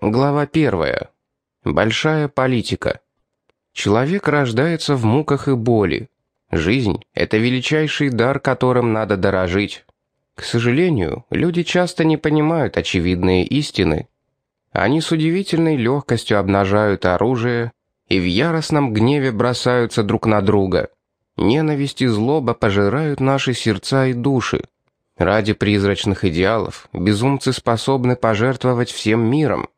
Глава первая. Большая политика. Человек рождается в муках и боли. Жизнь — это величайший дар, которым надо дорожить. К сожалению, люди часто не понимают очевидные истины. Они с удивительной легкостью обнажают оружие и в яростном гневе бросаются друг на друга. Ненависть и злоба пожирают наши сердца и души. Ради призрачных идеалов безумцы способны пожертвовать всем миром.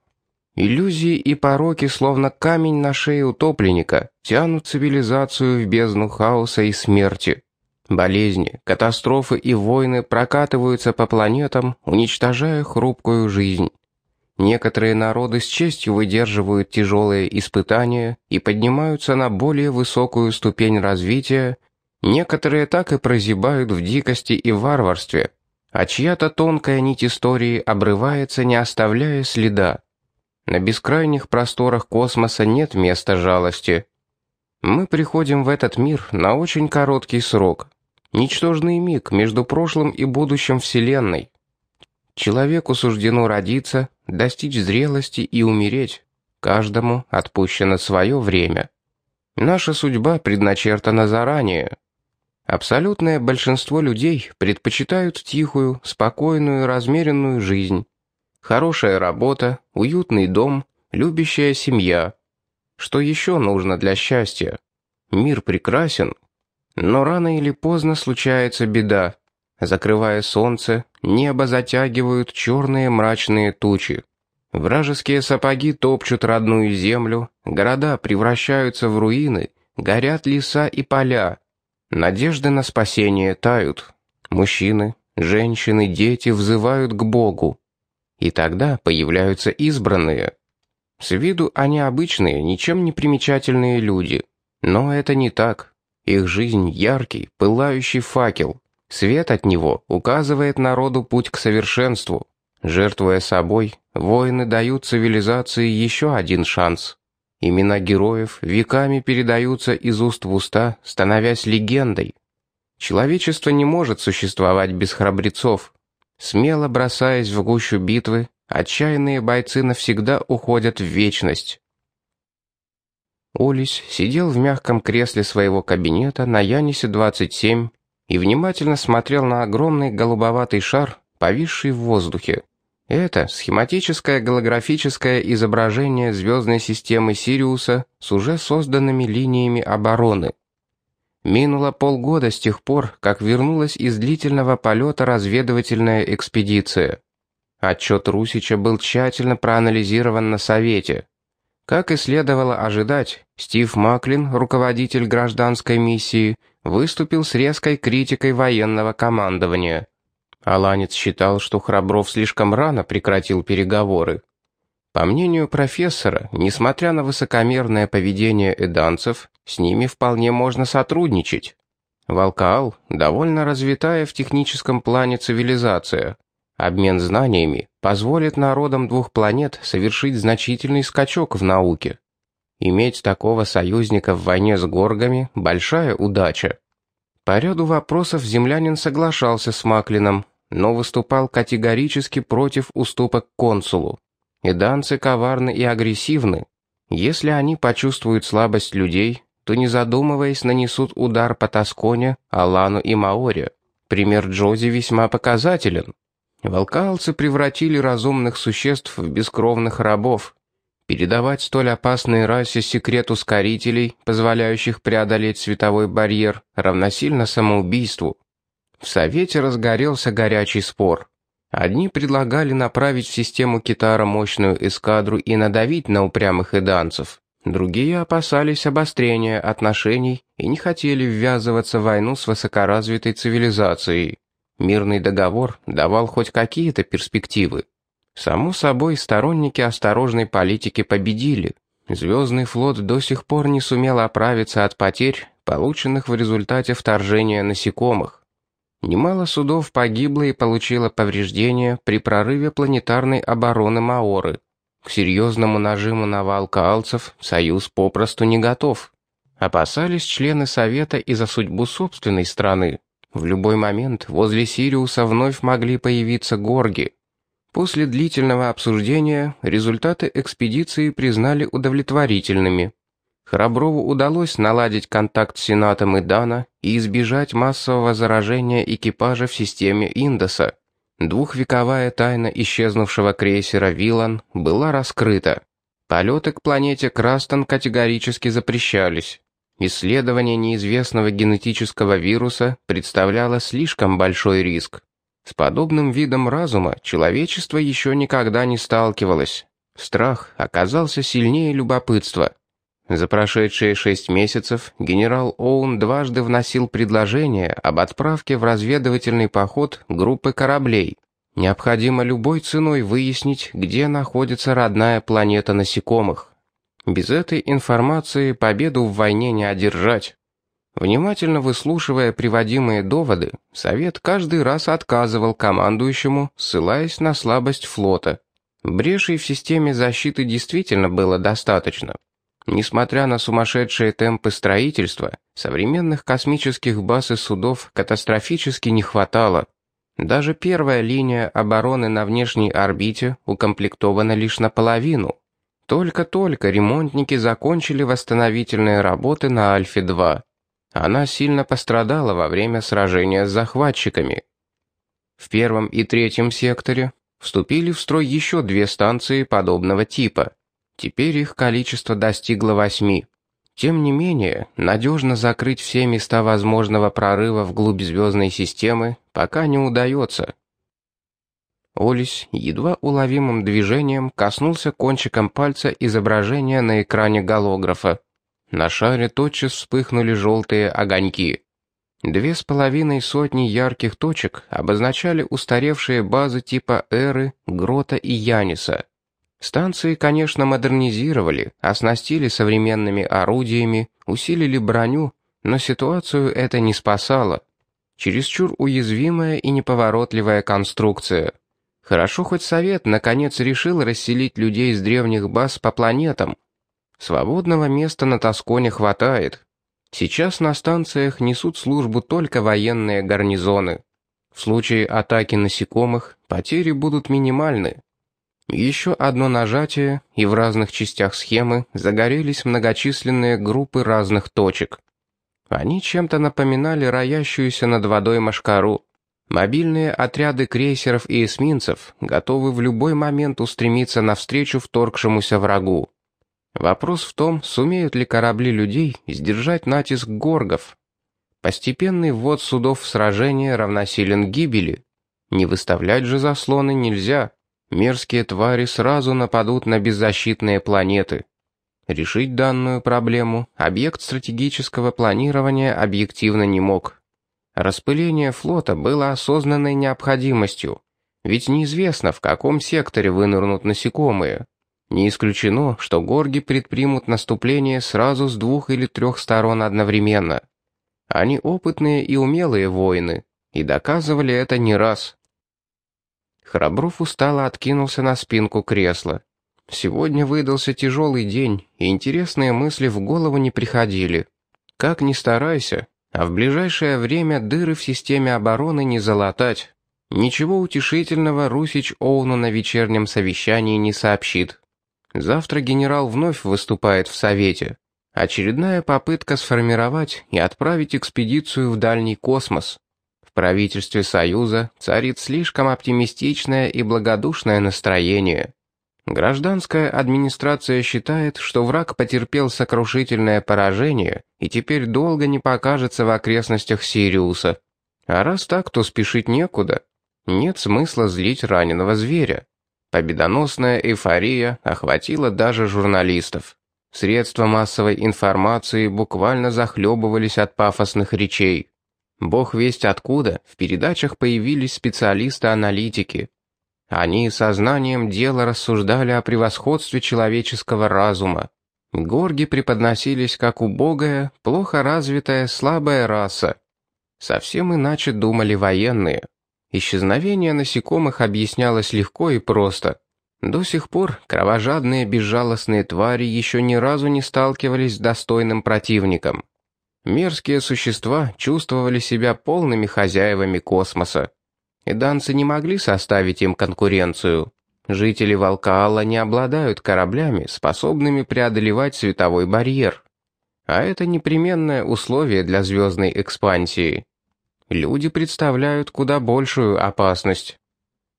Иллюзии и пороки, словно камень на шее утопленника, тянут цивилизацию в бездну хаоса и смерти. Болезни, катастрофы и войны прокатываются по планетам, уничтожая хрупкую жизнь. Некоторые народы с честью выдерживают тяжелые испытания и поднимаются на более высокую ступень развития, некоторые так и прозябают в дикости и варварстве, а чья-то тонкая нить истории обрывается, не оставляя следа. На бескрайних просторах космоса нет места жалости. Мы приходим в этот мир на очень короткий срок. Ничтожный миг между прошлым и будущим Вселенной. Человеку суждено родиться, достичь зрелости и умереть. Каждому отпущено свое время. Наша судьба предначертана заранее. Абсолютное большинство людей предпочитают тихую, спокойную, размеренную жизнь. Хорошая работа, уютный дом, любящая семья. Что еще нужно для счастья? Мир прекрасен, но рано или поздно случается беда. Закрывая солнце, небо затягивают черные мрачные тучи. Вражеские сапоги топчут родную землю, города превращаются в руины, горят леса и поля. Надежды на спасение тают. Мужчины, женщины, дети взывают к Богу. И тогда появляются избранные. С виду они обычные, ничем не примечательные люди. Но это не так. Их жизнь яркий, пылающий факел. Свет от него указывает народу путь к совершенству. Жертвуя собой, воины дают цивилизации еще один шанс. Имена героев веками передаются из уст в уста, становясь легендой. Человечество не может существовать без храбрецов. Смело бросаясь в гущу битвы, отчаянные бойцы навсегда уходят в вечность. Улис сидел в мягком кресле своего кабинета на Янисе-27 и внимательно смотрел на огромный голубоватый шар, повисший в воздухе. Это схематическое голографическое изображение звездной системы Сириуса с уже созданными линиями обороны. Минуло полгода с тех пор, как вернулась из длительного полета разведывательная экспедиция. Отчет Русича был тщательно проанализирован на Совете. Как и следовало ожидать, Стив Маклин, руководитель гражданской миссии, выступил с резкой критикой военного командования. Аланец считал, что Храбров слишком рано прекратил переговоры. По мнению профессора, несмотря на высокомерное поведение эданцев, с ними вполне можно сотрудничать. Волкаал – довольно развитая в техническом плане цивилизация. Обмен знаниями позволит народам двух планет совершить значительный скачок в науке. Иметь такого союзника в войне с горгами – большая удача. По ряду вопросов землянин соглашался с Маклином, но выступал категорически против уступок консулу. И данцы коварны и агрессивны. Если они почувствуют слабость людей, то не задумываясь нанесут удар по Тосконе, Алану и Маоре. Пример Джози весьма показателен. Волкалцы превратили разумных существ в бескровных рабов. Передавать столь опасной расе секрет ускорителей, позволяющих преодолеть световой барьер, равносильно самоубийству. В Совете разгорелся горячий спор. Одни предлагали направить в систему Китара мощную эскадру и надавить на упрямых иданцев. Другие опасались обострения отношений и не хотели ввязываться в войну с высокоразвитой цивилизацией. Мирный договор давал хоть какие-то перспективы. Само собой, сторонники осторожной политики победили. Звездный флот до сих пор не сумел оправиться от потерь, полученных в результате вторжения насекомых. Немало судов погибло и получило повреждения при прорыве планетарной обороны Маоры. К серьезному нажиму на валкаалцев Союз попросту не готов. Опасались члены Совета и за судьбу собственной страны. В любой момент возле Сириуса вновь могли появиться горги. После длительного обсуждения результаты экспедиции признали удовлетворительными. Храброву удалось наладить контакт с Сенатом и Дана и избежать массового заражения экипажа в системе Индоса. Двухвековая тайна исчезнувшего крейсера «Вилан» была раскрыта. Полеты к планете Крастон категорически запрещались. Исследование неизвестного генетического вируса представляло слишком большой риск. С подобным видом разума человечество еще никогда не сталкивалось. Страх оказался сильнее любопытства. За прошедшие шесть месяцев генерал Оун дважды вносил предложение об отправке в разведывательный поход группы кораблей. Необходимо любой ценой выяснить, где находится родная планета насекомых. Без этой информации победу в войне не одержать. Внимательно выслушивая приводимые доводы, Совет каждый раз отказывал командующему, ссылаясь на слабость флота. Брешей в системе защиты действительно было достаточно. Несмотря на сумасшедшие темпы строительства, современных космических баз и судов катастрофически не хватало. Даже первая линия обороны на внешней орбите укомплектована лишь наполовину. Только-только ремонтники закончили восстановительные работы на Альфе-2. Она сильно пострадала во время сражения с захватчиками. В первом и третьем секторе вступили в строй еще две станции подобного типа. Теперь их количество достигло восьми. Тем не менее, надежно закрыть все места возможного прорыва вглубь звездной системы пока не удается. Олесь едва уловимым движением коснулся кончиком пальца изображения на экране голографа. На шаре тотчас вспыхнули желтые огоньки. Две с половиной сотни ярких точек обозначали устаревшие базы типа Эры, Грота и Яниса. Станции, конечно, модернизировали, оснастили современными орудиями, усилили броню, но ситуацию это не спасало. Чересчур уязвимая и неповоротливая конструкция. Хорошо хоть Совет наконец решил расселить людей с древних баз по планетам. Свободного места на Тосконе хватает. Сейчас на станциях несут службу только военные гарнизоны. В случае атаки насекомых потери будут минимальны. Еще одно нажатие, и в разных частях схемы загорелись многочисленные группы разных точек. Они чем-то напоминали роящуюся над водой машкару. Мобильные отряды крейсеров и эсминцев готовы в любой момент устремиться навстречу вторгшемуся врагу. Вопрос в том, сумеют ли корабли людей сдержать натиск горгов. Постепенный ввод судов в сражение равносилен гибели. Не выставлять же заслоны нельзя. Мерзкие твари сразу нападут на беззащитные планеты. Решить данную проблему объект стратегического планирования объективно не мог. Распыление флота было осознанной необходимостью, ведь неизвестно, в каком секторе вынырнут насекомые. Не исключено, что горги предпримут наступление сразу с двух или трех сторон одновременно. Они опытные и умелые воины, и доказывали это не раз. Храбров устало откинулся на спинку кресла. Сегодня выдался тяжелый день, и интересные мысли в голову не приходили. Как ни старайся, а в ближайшее время дыры в системе обороны не залатать. Ничего утешительного Русич Оуну на вечернем совещании не сообщит. Завтра генерал вновь выступает в Совете. Очередная попытка сформировать и отправить экспедицию в дальний космос. Правительстве Союза царит слишком оптимистичное и благодушное настроение. Гражданская администрация считает, что враг потерпел сокрушительное поражение и теперь долго не покажется в окрестностях Сириуса. А раз так, то спешить некуда. Нет смысла злить раненого зверя. Победоносная эйфория охватила даже журналистов. Средства массовой информации буквально захлебывались от пафосных речей. Бог весть откуда, в передачах появились специалисты-аналитики. Они сознанием дела рассуждали о превосходстве человеческого разума. Горги преподносились как убогая, плохо развитая, слабая раса. Совсем иначе думали военные. Исчезновение насекомых объяснялось легко и просто. До сих пор кровожадные безжалостные твари еще ни разу не сталкивались с достойным противником. Мерзкие существа чувствовали себя полными хозяевами космоса. и данцы не могли составить им конкуренцию. Жители Волкаала не обладают кораблями, способными преодолевать световой барьер. А это непременное условие для звездной экспансии. Люди представляют куда большую опасность.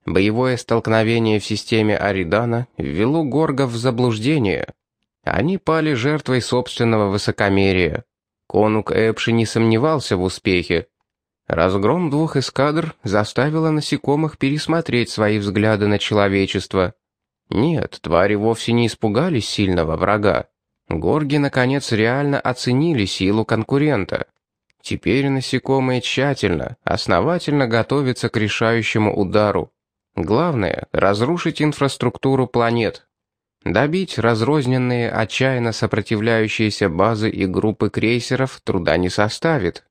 Боевое столкновение в системе Аридана ввело горгов в заблуждение. Они пали жертвой собственного высокомерия. Конук Эпши не сомневался в успехе. Разгром двух эскадр заставило насекомых пересмотреть свои взгляды на человечество. Нет, твари вовсе не испугались сильного врага. Горги, наконец, реально оценили силу конкурента. Теперь насекомые тщательно, основательно готовятся к решающему удару. Главное — разрушить инфраструктуру планет. Добить разрозненные, отчаянно сопротивляющиеся базы и группы крейсеров труда не составит.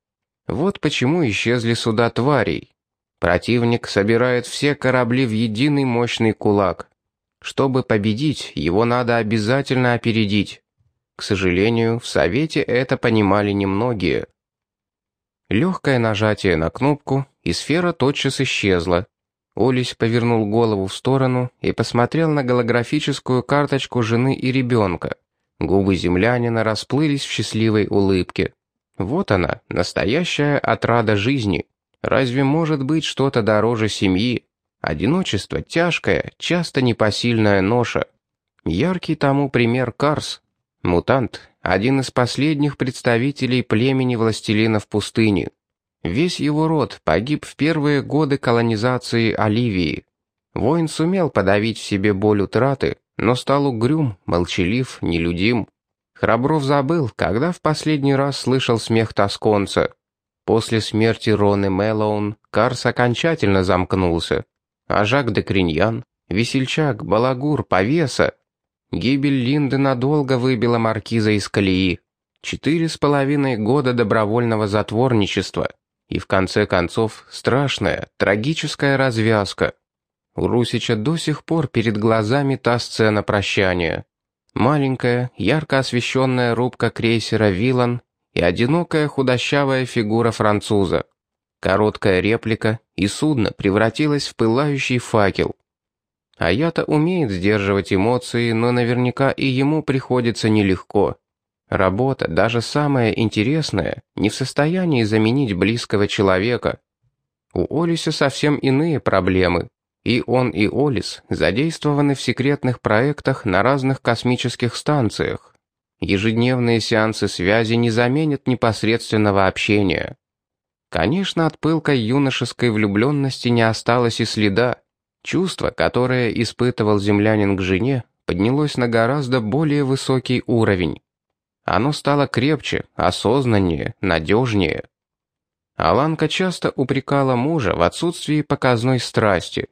Вот почему исчезли суда тварей. Противник собирает все корабли в единый мощный кулак. Чтобы победить, его надо обязательно опередить. К сожалению, в Совете это понимали немногие. Легкое нажатие на кнопку, и сфера тотчас исчезла. Олесь повернул голову в сторону и посмотрел на голографическую карточку жены и ребенка. Губы землянина расплылись в счастливой улыбке. Вот она, настоящая отрада жизни. Разве может быть что-то дороже семьи? Одиночество тяжкое, часто непосильная ноша. Яркий тому пример Карс. Мутант, один из последних представителей племени властелинов пустыни. Весь его род погиб в первые годы колонизации Оливии. Воин сумел подавить в себе боль утраты, но стал угрюм, молчалив, нелюдим. Храбров забыл, когда в последний раз слышал смех тосконца. После смерти Роны Мэллоун Карс окончательно замкнулся. А Жак де Криньян, весельчак, балагур, повеса. Гибель Линды надолго выбила маркиза из колеи. Четыре с половиной года добровольного затворничества — и в конце концов страшная, трагическая развязка. У Русича до сих пор перед глазами та сцена прощания. Маленькая, ярко освещенная рубка крейсера «Вилан» и одинокая худощавая фигура француза. Короткая реплика, и судно превратилось в пылающий факел. А я-то умеет сдерживать эмоции, но наверняка и ему приходится нелегко. Работа, даже самая интересная, не в состоянии заменить близкого человека. У Олиса совсем иные проблемы. И он, и Олис задействованы в секретных проектах на разных космических станциях. Ежедневные сеансы связи не заменят непосредственного общения. Конечно, от пылкой юношеской влюбленности не осталось и следа. Чувство, которое испытывал землянин к жене, поднялось на гораздо более высокий уровень. Оно стало крепче, осознаннее, надежнее. Аланка часто упрекала мужа в отсутствии показной страсти.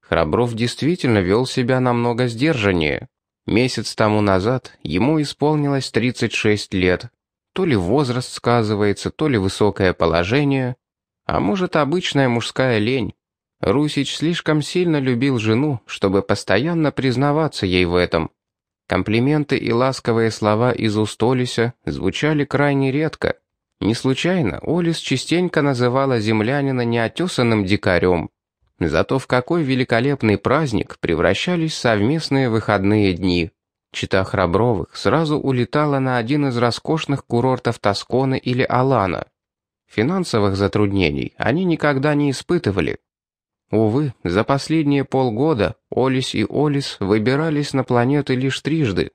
Храбров действительно вел себя намного сдержаннее. Месяц тому назад ему исполнилось 36 лет. То ли возраст сказывается, то ли высокое положение, а может обычная мужская лень. Русич слишком сильно любил жену, чтобы постоянно признаваться ей в этом. Комплименты и ласковые слова из уст Олися звучали крайне редко. Не случайно Олис частенько называла землянина неотесанным дикарем. Зато в какой великолепный праздник превращались совместные выходные дни. Чита Храбровых сразу улетала на один из роскошных курортов Тосконы или Алана. Финансовых затруднений они никогда не испытывали, Увы, за последние полгода Олис и Олис выбирались на планеты лишь трижды.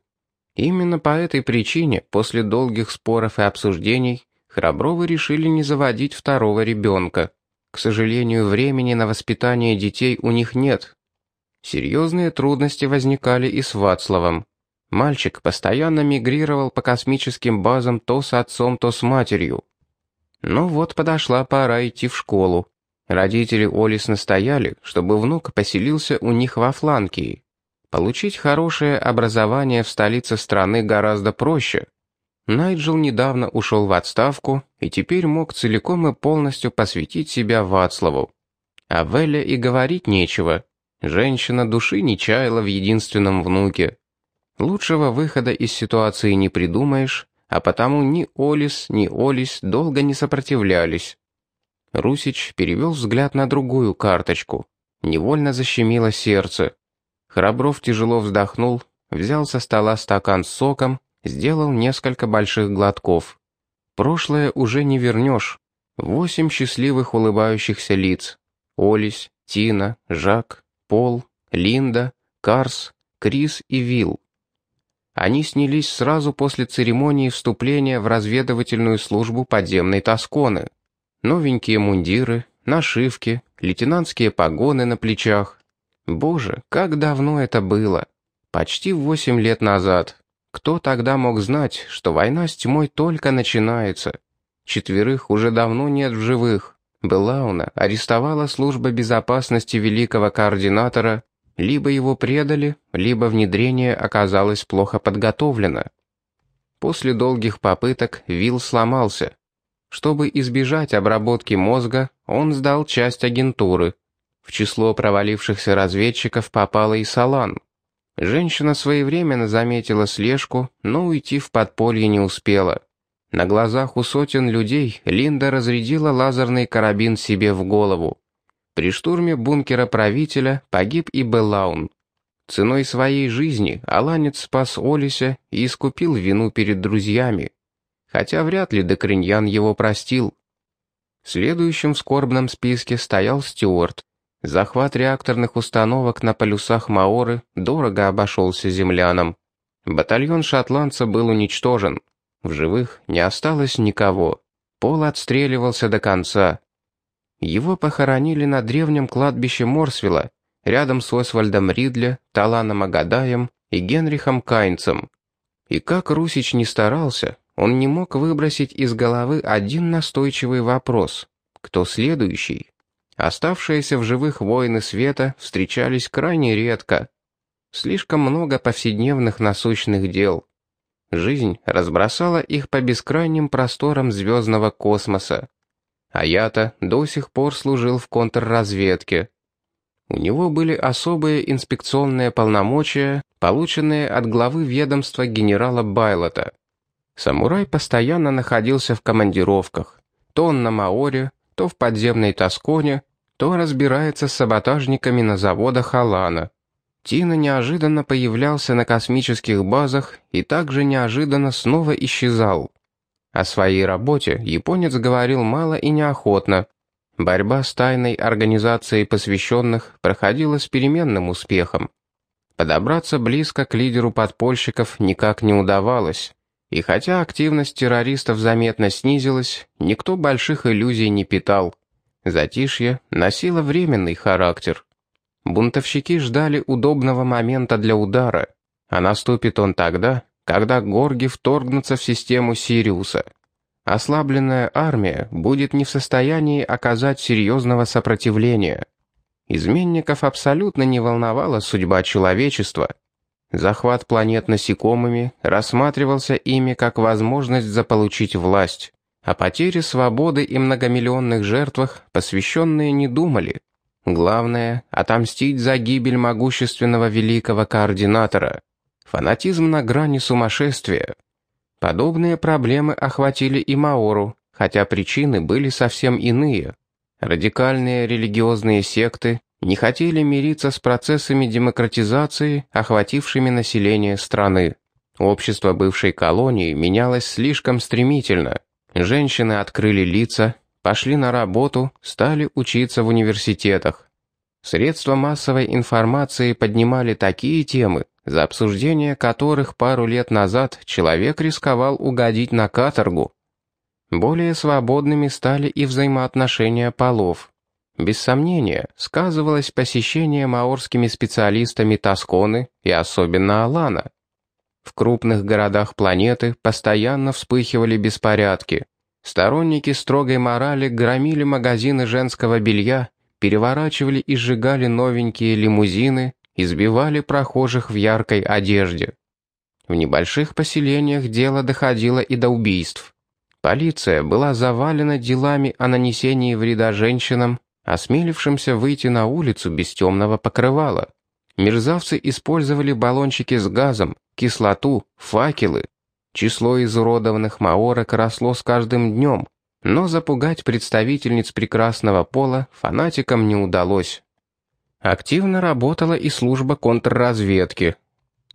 Именно по этой причине, после долгих споров и обсуждений, Храбровы решили не заводить второго ребенка. К сожалению, времени на воспитание детей у них нет. Серьезные трудности возникали и с Вацлавом. Мальчик постоянно мигрировал по космическим базам то с отцом, то с матерью. Ну вот подошла пора идти в школу. Родители Олис настояли, чтобы внук поселился у них во Фланкии. Получить хорошее образование в столице страны гораздо проще. Найджел недавно ушел в отставку и теперь мог целиком и полностью посвятить себя Вацлаву. А Велле и говорить нечего. Женщина души не чаяла в единственном внуке. Лучшего выхода из ситуации не придумаешь, а потому ни Олис, ни Олис долго не сопротивлялись. Русич перевел взгляд на другую карточку. Невольно защемило сердце. Храбров тяжело вздохнул, взял со стола стакан с соком, сделал несколько больших глотков. Прошлое уже не вернешь. Восемь счастливых улыбающихся лиц. Олесь, Тина, Жак, Пол, Линда, Карс, Крис и Вилл. Они снялись сразу после церемонии вступления в разведывательную службу подземной Тосконы. Новенькие мундиры, нашивки, лейтенантские погоны на плечах. Боже, как давно это было! Почти восемь лет назад. Кто тогда мог знать, что война с тьмой только начинается? Четверых уже давно нет в живых. Белауна арестовала служба безопасности великого координатора либо его предали, либо внедрение оказалось плохо подготовлено. После долгих попыток Вилл сломался. Чтобы избежать обработки мозга, он сдал часть агентуры. В число провалившихся разведчиков попала и Салан. Женщина своевременно заметила слежку, но уйти в подполье не успела. На глазах у сотен людей Линда разрядила лазерный карабин себе в голову. При штурме бункера правителя погиб и Беллаун. Ценой своей жизни Аланец спас Олися и искупил вину перед друзьями. Хотя вряд ли Декриньян его простил. Следующим в скорбном списке стоял Стюарт. Захват реакторных установок на полюсах Маоры дорого обошелся землянам. Батальон шотландца был уничтожен. В живых не осталось никого. Пол отстреливался до конца. Его похоронили на древнем кладбище Морсвилла, рядом с Освальдом Ридля, Таланом Агадаем и Генрихом Кайнцем. И как Русич не старался, он не мог выбросить из головы один настойчивый вопрос. Кто следующий? Оставшиеся в живых воины света встречались крайне редко. Слишком много повседневных насущных дел. Жизнь разбросала их по бескрайним просторам звездного космоса а я-то до сих пор служил в контрразведке. У него были особые инспекционные полномочия, полученные от главы ведомства генерала Байлота. Самурай постоянно находился в командировках, то он на Маоре, то в подземной Тосконе, то разбирается с саботажниками на заводах Алана. Тина неожиданно появлялся на космических базах и также неожиданно снова исчезал. О своей работе японец говорил мало и неохотно. Борьба с тайной организацией посвященных проходила с переменным успехом. Подобраться близко к лидеру подпольщиков никак не удавалось. И хотя активность террористов заметно снизилась, никто больших иллюзий не питал. Затишье носило временный характер. Бунтовщики ждали удобного момента для удара, а наступит он тогда, когда горги вторгнутся в систему Сириуса. Ослабленная армия будет не в состоянии оказать серьезного сопротивления. Изменников абсолютно не волновала судьба человечества. Захват планет насекомыми рассматривался ими как возможность заполучить власть. О потере свободы и многомиллионных жертвах посвященные не думали. Главное — отомстить за гибель могущественного великого координатора. Фанатизм на грани сумасшествия. Подобные проблемы охватили и Маору, хотя причины были совсем иные. Радикальные религиозные секты не хотели мириться с процессами демократизации, охватившими население страны. Общество бывшей колонии менялось слишком стремительно. Женщины открыли лица, пошли на работу, стали учиться в университетах. Средства массовой информации поднимали такие темы, за обсуждение которых пару лет назад человек рисковал угодить на каторгу. Более свободными стали и взаимоотношения полов. Без сомнения, сказывалось посещение маорскими специалистами Тосконы и особенно Алана. В крупных городах планеты постоянно вспыхивали беспорядки. Сторонники строгой морали громили магазины женского белья, переворачивали и сжигали новенькие лимузины, избивали прохожих в яркой одежде. В небольших поселениях дело доходило и до убийств. Полиция была завалена делами о нанесении вреда женщинам, осмелившимся выйти на улицу без темного покрывала. Мерзавцы использовали баллончики с газом, кислоту, факелы. Число изуродованных маорок росло с каждым днем. но запугать представительниц прекрасного пола фанатикам не удалось. Активно работала и служба контрразведки.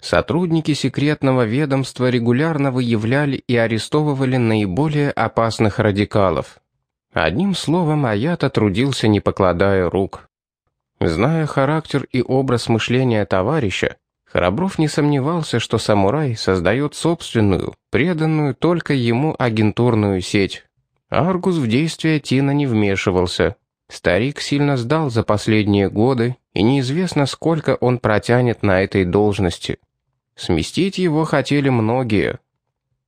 Сотрудники секретного ведомства регулярно выявляли и арестовывали наиболее опасных радикалов. Одним словом, Аята трудился, не покладая рук. Зная характер и образ мышления товарища, Храбров не сомневался, что самурай создает собственную, преданную только ему агентурную сеть. Аргус в действия Тина не вмешивался. Старик сильно сдал за последние годы, и неизвестно, сколько он протянет на этой должности. Сместить его хотели многие.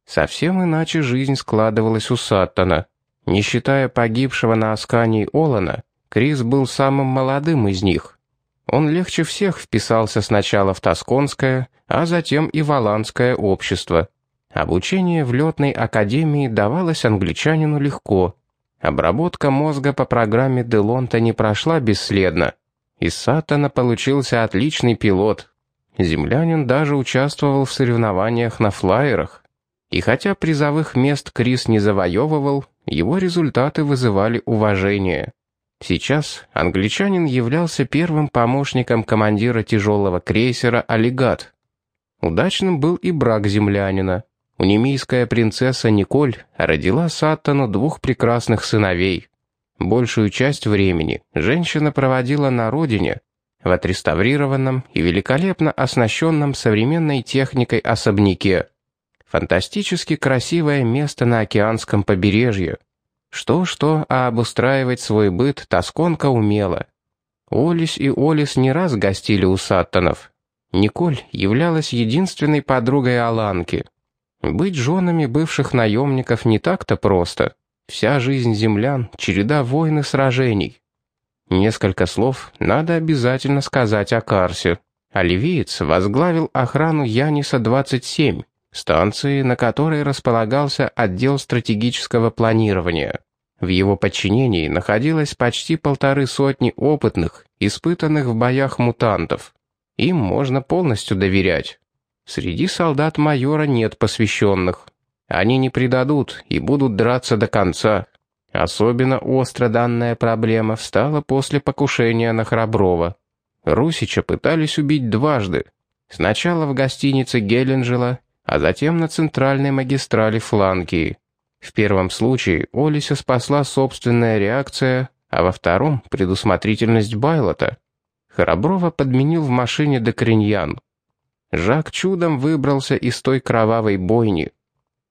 Совсем иначе жизнь складывалась у Саттона. Не считая погибшего на Аскании Олана, Крис был самым молодым из них. Он легче всех вписался сначала в Тосконское, а затем и в Оландское общество. Обучение в летной академии давалось англичанину легко. Обработка мозга по программе Делонта не прошла бесследно. Из Саттона получился отличный пилот. Землянин даже участвовал в соревнованиях на флайерах. И хотя призовых мест Крис не завоевывал, его результаты вызывали уважение. Сейчас англичанин являлся первым помощником командира тяжелого крейсера «Аллигат». Удачным был и брак землянина. Унемийская принцесса Николь родила Саттону двух прекрасных сыновей. Большую часть времени женщина проводила на родине, в отреставрированном и великолепно оснащенном современной техникой особняке. Фантастически красивое место на океанском побережье. Что-что, а обустраивать свой быт Тосконка умела. Олис и Олис не раз гостили у Саттонов. Николь являлась единственной подругой Аланки. Быть женами бывших наемников не так-то просто. Вся жизнь землян — череда войн и сражений. Несколько слов надо обязательно сказать о Карсе. Оливиец возглавил охрану Яниса-27, станции, на которой располагался отдел стратегического планирования. В его подчинении находилось почти полторы сотни опытных, испытанных в боях мутантов. Им можно полностью доверять. Среди солдат майора нет посвященных. Они не предадут и будут драться до конца. Особенно остро данная проблема встала после покушения на Храброва. Русича пытались убить дважды. Сначала в гостинице Геленджела, а затем на центральной магистрали Фланкии. В первом случае Олися спасла собственная реакция, а во втором — предусмотрительность Байлота. Храброва подменил в машине Декриньян. Жак чудом выбрался из той кровавой бойни.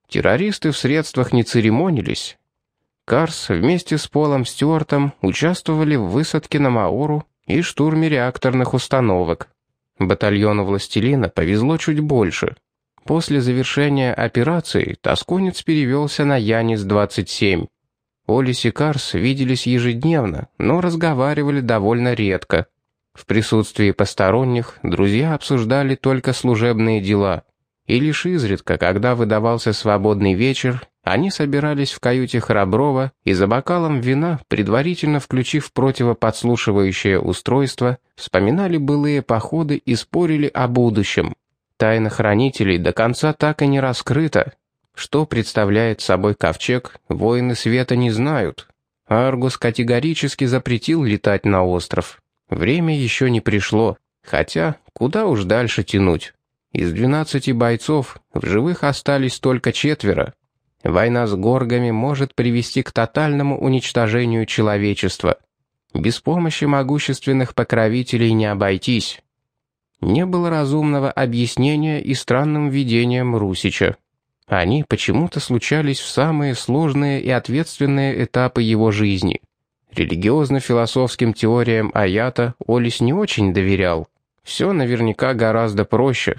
Террористы в средствах не церемонились. Карс вместе с Полом Стюартом участвовали в высадке на Маору и штурме реакторных установок. Батальону «Властелина» повезло чуть больше. После завершения операции Тосконец перевелся на Янис-27. Олис и Карс виделись ежедневно, но разговаривали довольно редко. В присутствии посторонних друзья обсуждали только служебные дела. И лишь изредка, когда выдавался свободный вечер, они собирались в каюте Храброва и за бокалом вина, предварительно включив противоподслушивающее устройство, вспоминали былые походы и спорили о будущем. Тайна хранителей до конца так и не раскрыта. Что представляет собой ковчег, воины света не знают. Аргус категорически запретил летать на остров. Время еще не пришло, хотя куда уж дальше тянуть. Из двенадцати бойцов в живых остались только четверо. Война с горгами может привести к тотальному уничтожению человечества. Без помощи могущественных покровителей не обойтись. Не было разумного объяснения и странным видениям Русича. Они почему-то случались в самые сложные и ответственные этапы его жизни — Религиозно-философским теориям Аята Олис не очень доверял. Все наверняка гораздо проще.